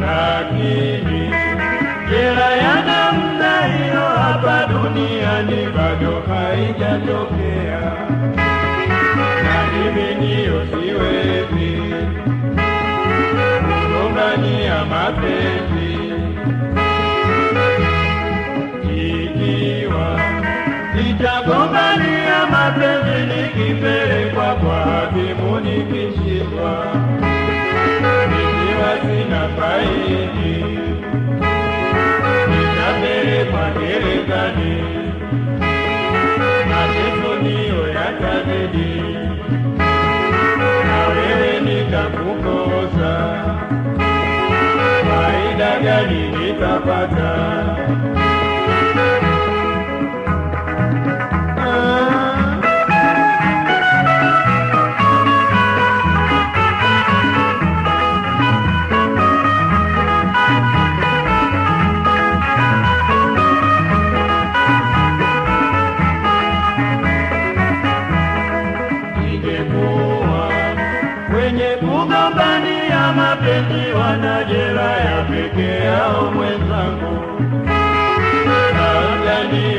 lakini jera ya namna hiyo hapa duniani bado haijatokea na ndiyo siwezi. Kugombania mapenzi kwenye kugombania mapenzi wanajela ya peke yao.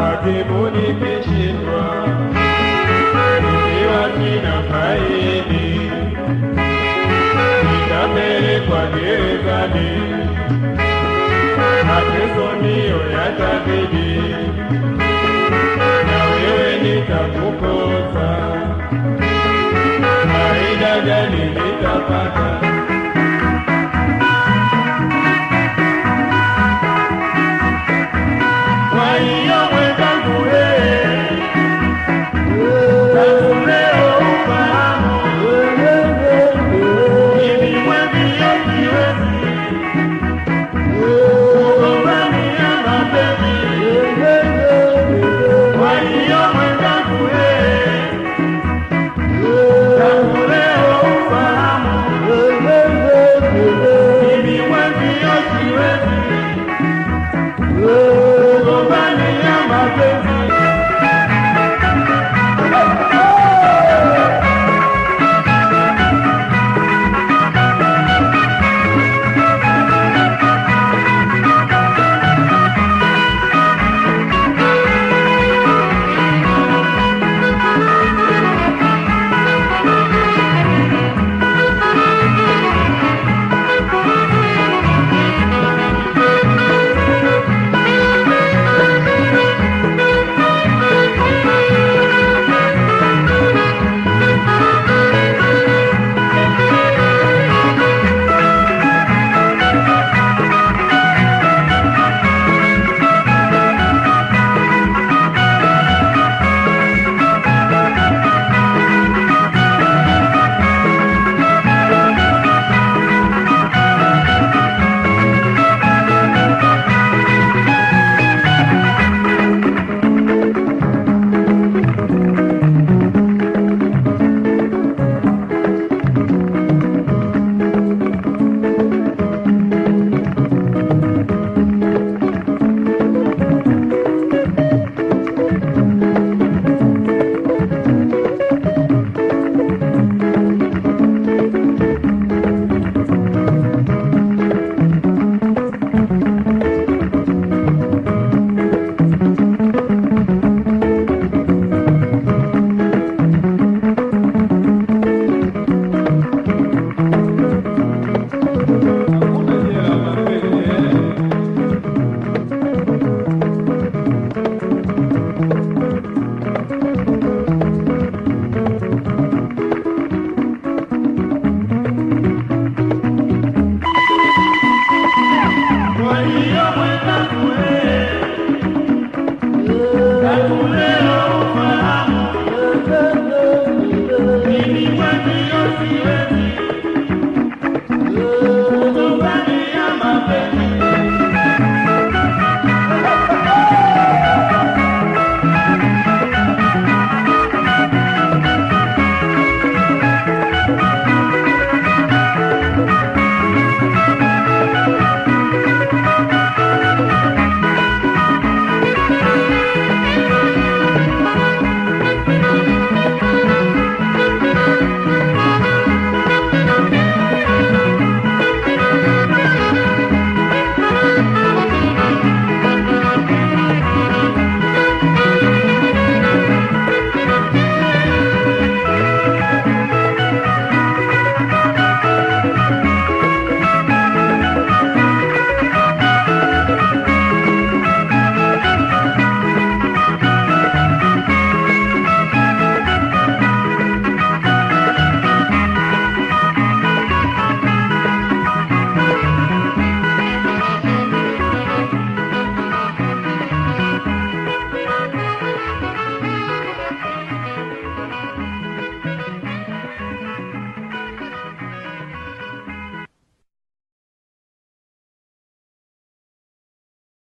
hakimu nikishindwa, nikiwa sina faini, nitapelekwa gerezani, mateso ndiyo yatabidi, na wewe nitakukosa, faida gani nitapata?